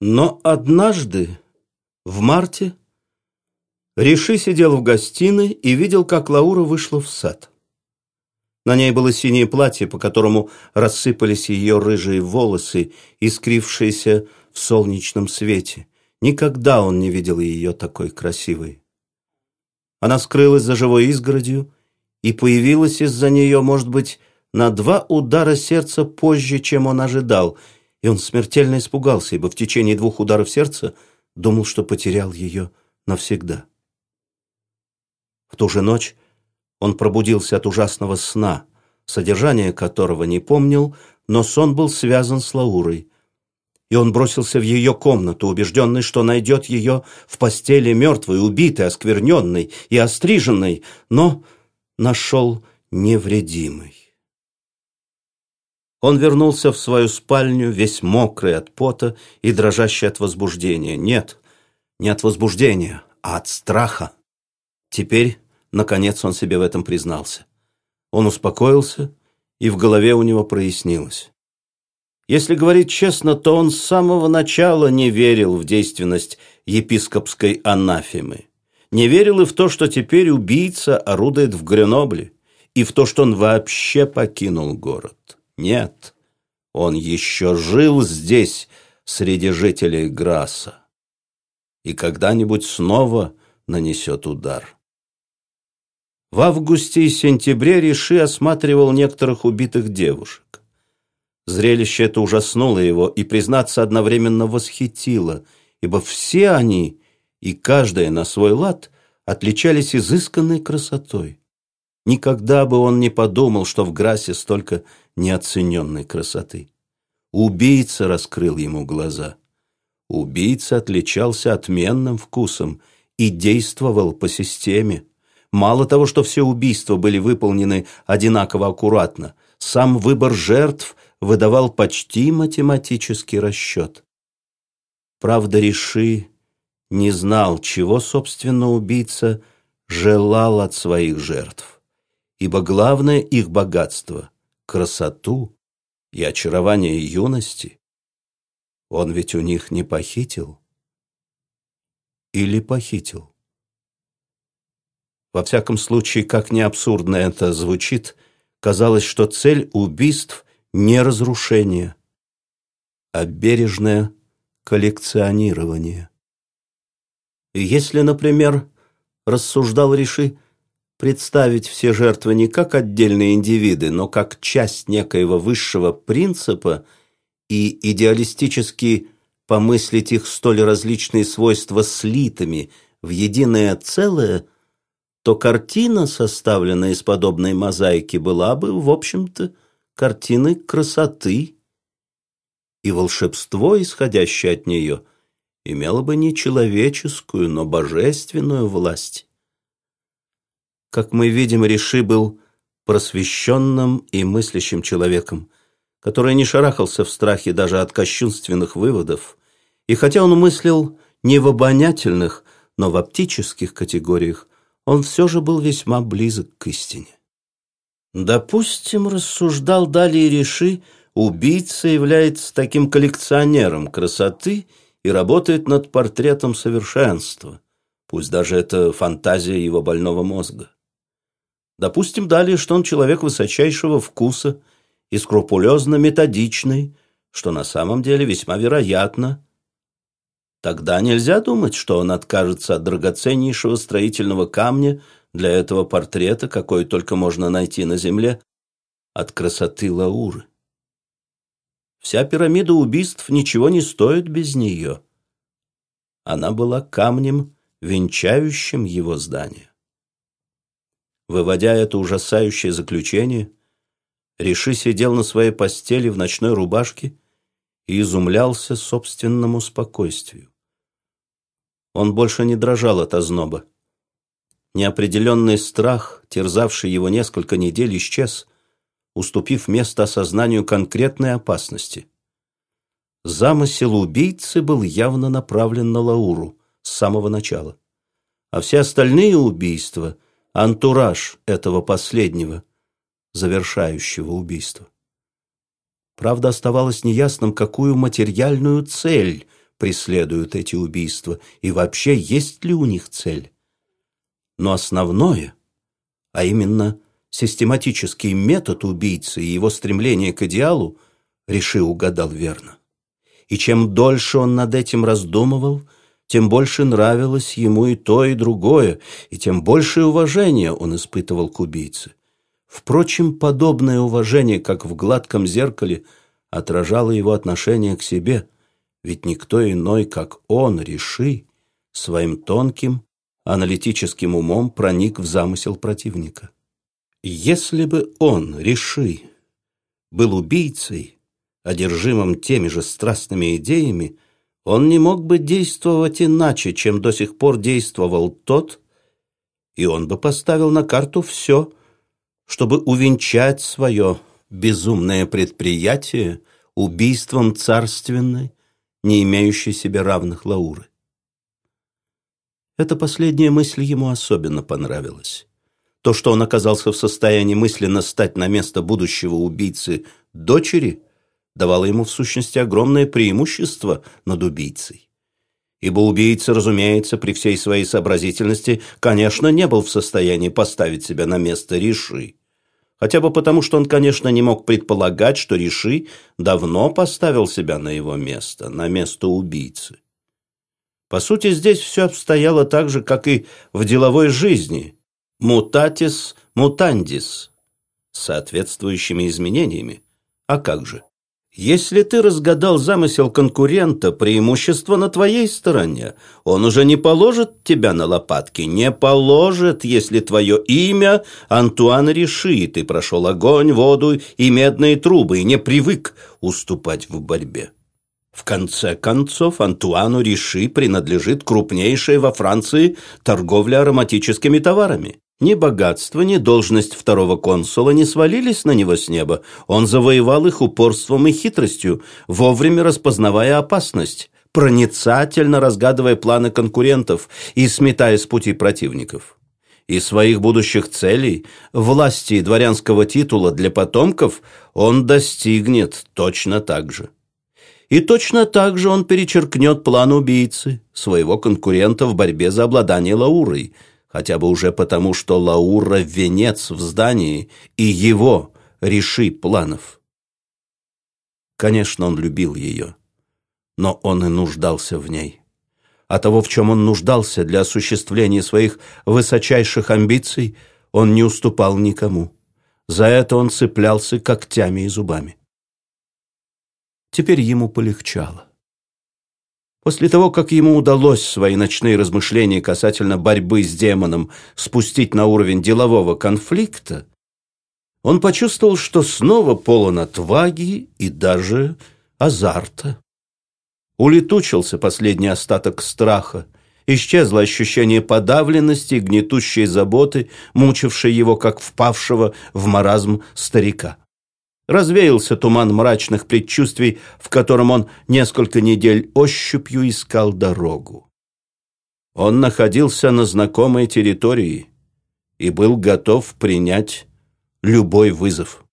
Но однажды, в марте, Риши сидел в гостиной и видел, как Лаура вышла в сад. На ней было синее платье, по которому рассыпались ее рыжие волосы, искрившиеся в солнечном свете. Никогда он не видел ее такой красивой. Она скрылась за живой изгородью и появилась из-за нее, может быть, на два удара сердца позже, чем он ожидал, и он смертельно испугался, ибо в течение двух ударов сердца думал, что потерял ее навсегда. В ту же ночь он пробудился от ужасного сна, содержание которого не помнил, но сон был связан с Лаурой. И он бросился в ее комнату, убежденный, что найдет ее в постели мертвой, убитой, оскверненной и остриженной, но нашел невредимой. Он вернулся в свою спальню, весь мокрый от пота и дрожащий от возбуждения. Нет, не от возбуждения, а от страха. Теперь, наконец, он себе в этом признался. Он успокоился, и в голове у него прояснилось. Если говорить честно, то он с самого начала не верил в действенность епископской анафемы. Не верил и в то, что теперь убийца орудует в Гренобле, и в то, что он вообще покинул город. Нет, он еще жил здесь, среди жителей Граса, и когда-нибудь снова нанесет удар. В августе и сентябре Риши осматривал некоторых убитых девушек. Зрелище это ужаснуло его и, признаться, одновременно восхитило, ибо все они, и каждая на свой лад, отличались изысканной красотой. Никогда бы он не подумал, что в Грасе столько неоцененной красоты. Убийца раскрыл ему глаза. Убийца отличался отменным вкусом и действовал по системе. Мало того, что все убийства были выполнены одинаково аккуратно, сам выбор жертв выдавал почти математический расчет. Правда, Реши не знал, чего, собственно, убийца желал от своих жертв, ибо главное их богатство — красоту и очарование юности. Он ведь у них не похитил. Или похитил. Во всяком случае, как ни абсурдно это звучит, казалось, что цель убийств не разрушение, а бережное коллекционирование. И если, например, рассуждал Риши, представить все жертвы не как отдельные индивиды, но как часть некоего высшего принципа и идеалистически помыслить их столь различные свойства слитыми в единое целое – то картина, составленная из подобной мозаики, была бы, в общем-то, картиной красоты, и волшебство, исходящее от нее, имело бы не человеческую, но божественную власть. Как мы видим, Риши был просвещенным и мыслящим человеком, который не шарахался в страхе даже от кощунственных выводов, и хотя он мыслил не в обонятельных, но в оптических категориях, он все же был весьма близок к истине. Допустим, рассуждал далее Реши, убийца является таким коллекционером красоты и работает над портретом совершенства, пусть даже это фантазия его больного мозга. Допустим далее, что он человек высочайшего вкуса и скрупулезно методичный, что на самом деле весьма вероятно, Тогда нельзя думать, что он откажется от драгоценнейшего строительного камня для этого портрета, какой только можно найти на земле, от красоты Лауры. Вся пирамида убийств ничего не стоит без нее. Она была камнем, венчающим его здание. Выводя это ужасающее заключение, Реши сидел на своей постели в ночной рубашке и изумлялся собственному спокойствию. Он больше не дрожал от озноба. Неопределенный страх, терзавший его несколько недель, исчез, уступив место осознанию конкретной опасности. Замысел убийцы был явно направлен на Лауру с самого начала. А все остальные убийства — антураж этого последнего, завершающего убийство. Правда, оставалось неясным, какую материальную цель преследуют эти убийства и вообще есть ли у них цель. Но основное, а именно систематический метод убийцы и его стремление к идеалу, Реши угадал верно. И чем дольше он над этим раздумывал, тем больше нравилось ему и то, и другое, и тем большее уважение он испытывал к убийце. Впрочем, подобное уважение, как в гладком зеркале, отражало его отношение к себе, ведь никто иной, как он, Реши, своим тонким, аналитическим умом проник в замысел противника. Если бы он, Реши, был убийцей, одержимым теми же страстными идеями, он не мог бы действовать иначе, чем до сих пор действовал тот, и он бы поставил на карту все, чтобы увенчать свое безумное предприятие убийством царственной, не имеющей себе равных Лауры. Эта последняя мысль ему особенно понравилась. То, что он оказался в состоянии мысленно стать на место будущего убийцы дочери, давало ему в сущности огромное преимущество над убийцей. Ибо убийца, разумеется, при всей своей сообразительности, конечно, не был в состоянии поставить себя на место Риши. Хотя бы потому, что он, конечно, не мог предполагать, что Риши давно поставил себя на его место, на место убийцы. По сути, здесь все обстояло так же, как и в деловой жизни – мутатис мутандис, соответствующими изменениями. А как же? Если ты разгадал замысел конкурента, преимущество на твоей стороне. Он уже не положит тебя на лопатки, не положит, если твое имя Антуан Реши, ты прошел огонь, воду и медные трубы и не привык уступать в борьбе. В конце концов, Антуану Риши принадлежит крупнейшая во Франции торговля ароматическими товарами. Ни богатство, ни должность второго консула не свалились на него с неба. Он завоевал их упорством и хитростью, вовремя распознавая опасность, проницательно разгадывая планы конкурентов и сметая с пути противников. И своих будущих целей, власти и дворянского титула для потомков он достигнет точно так же. И точно так же он перечеркнет план убийцы, своего конкурента в борьбе за обладание Лаурой – хотя бы уже потому, что Лаура – венец в здании, и его реши планов. Конечно, он любил ее, но он и нуждался в ней. А того, в чем он нуждался для осуществления своих высочайших амбиций, он не уступал никому. За это он цеплялся когтями и зубами. Теперь ему полегчало. После того, как ему удалось свои ночные размышления касательно борьбы с демоном спустить на уровень делового конфликта, он почувствовал, что снова полон отваги и даже азарта. Улетучился последний остаток страха, исчезло ощущение подавленности и гнетущей заботы, мучившей его, как впавшего в маразм старика. Развеялся туман мрачных предчувствий, в котором он несколько недель ощупью искал дорогу. Он находился на знакомой территории и был готов принять любой вызов.